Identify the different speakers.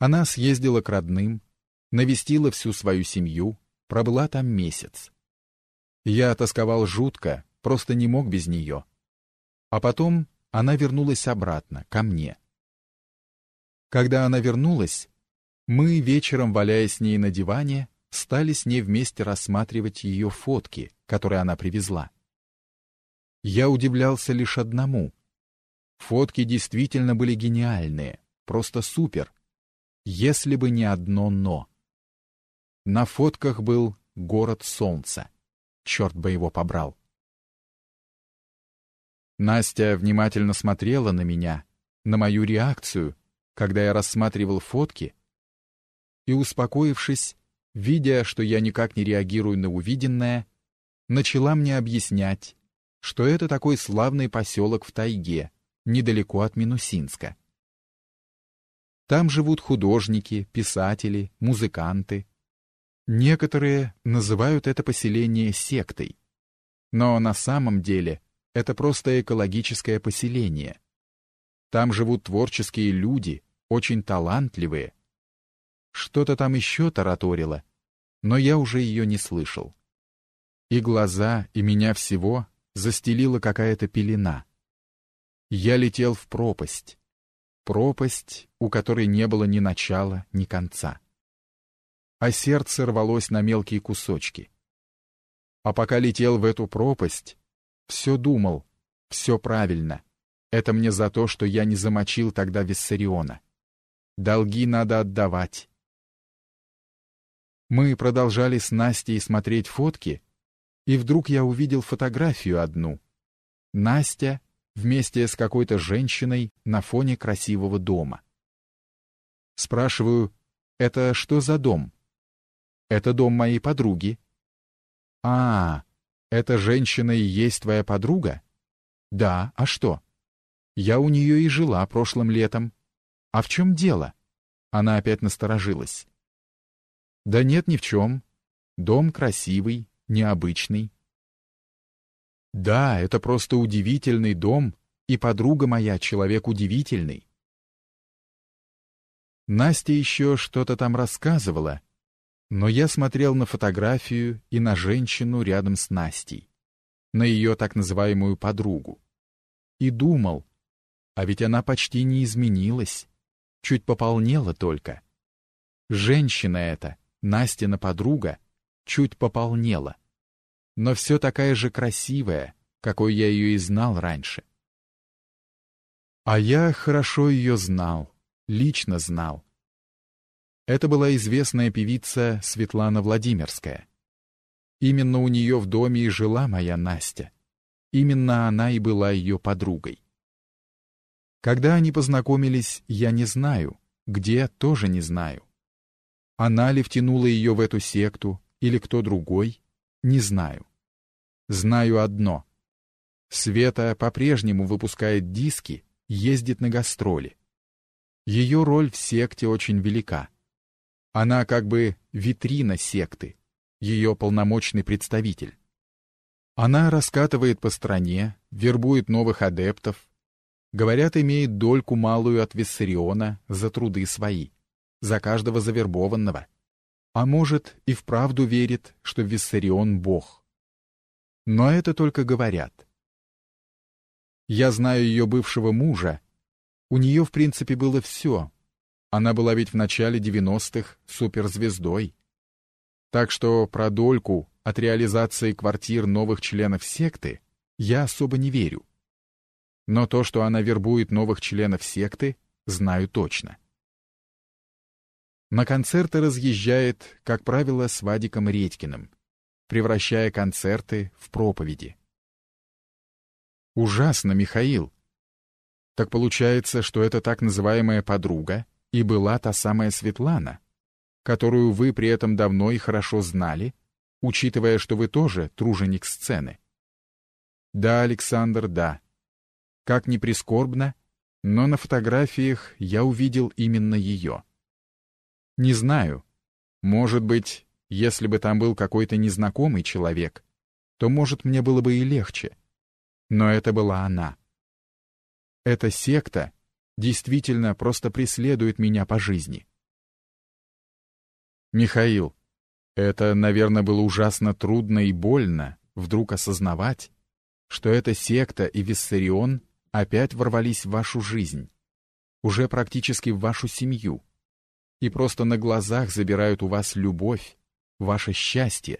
Speaker 1: Она съездила к родным, навестила всю свою семью, пробыла там месяц. Я тосковал жутко, просто не мог без нее. А потом она вернулась обратно, ко мне. Когда она вернулась, мы, вечером валяясь с ней на диване, стали с ней вместе рассматривать ее фотки, которые она привезла. Я удивлялся лишь одному. Фотки действительно были гениальные, просто супер. Если бы не одно «но». На фотках был город солнца. Черт бы его побрал. Настя внимательно смотрела на меня, на мою реакцию, когда я рассматривал фотки, и, успокоившись, видя, что я никак не реагирую на увиденное, начала мне объяснять, что это такой славный поселок в тайге, недалеко от Минусинска. Там живут художники, писатели, музыканты. Некоторые называют это поселение сектой. Но на самом деле это просто экологическое поселение. Там живут творческие люди, очень талантливые. Что-то там еще тараторило, но я уже ее не слышал. И глаза, и меня всего застелила какая-то пелена. Я летел в пропасть. Пропасть, у которой не было ни начала, ни конца. А сердце рвалось на мелкие кусочки. А пока летел в эту пропасть, все думал, все правильно. Это мне за то, что я не замочил тогда Виссариона. Долги надо отдавать. Мы продолжали с Настей смотреть фотки, и вдруг я увидел фотографию одну. Настя вместе с какой-то женщиной на фоне красивого дома. Спрашиваю, это что за дом? Это дом моей подруги. А, эта женщина и есть твоя подруга? Да, а что? Я у нее и жила прошлым летом. А в чем дело? Она опять насторожилась. Да нет ни в чем. Дом красивый, необычный. Да, это просто удивительный дом, и подруга моя человек удивительный. Настя еще что-то там рассказывала, но я смотрел на фотографию и на женщину рядом с Настей, на ее так называемую подругу. И думал, а ведь она почти не изменилась, чуть пополнела только. Женщина эта, Настина подруга, чуть пополнела, но все такая же красивая, какой я ее и знал раньше. А я хорошо ее знал, лично знал. Это была известная певица Светлана Владимирская. Именно у нее в доме и жила моя Настя. Именно она и была ее подругой. Когда они познакомились, я не знаю, где тоже не знаю. Она ли втянула ее в эту секту, или кто другой, не знаю. Знаю одно. Света по-прежнему выпускает диски, ездит на гастроли. Ее роль в секте очень велика. Она как бы витрина секты, ее полномочный представитель. Она раскатывает по стране, вербует новых адептов. Говорят, имеет дольку малую от Виссариона за труды свои, за каждого завербованного. А может, и вправду верит, что Виссарион — Бог. Но это только говорят. Я знаю ее бывшего мужа. У нее, в принципе, было все, она была ведь в начале 90-х суперзвездой. Так что про дольку от реализации квартир новых членов секты я особо не верю. Но то, что она вербует новых членов секты, знаю точно. На концерты разъезжает, как правило, с Вадиком Редькиным, превращая концерты в проповеди. Ужасно, Михаил. Так получается, что это так называемая подруга и была та самая Светлана, которую вы при этом давно и хорошо знали, учитывая, что вы тоже труженик сцены. Да, Александр, да. Как ни прискорбно, но на фотографиях я увидел именно ее. Не знаю, может быть, если бы там был какой-то незнакомый человек, то, может, мне было бы и легче. Но это была она. Эта секта действительно просто преследует меня по жизни. Михаил, это, наверное, было ужасно трудно и больно вдруг осознавать, что эта секта и Виссарион опять ворвались в вашу жизнь, уже практически в вашу семью, и просто на глазах забирают у вас любовь, ваше счастье,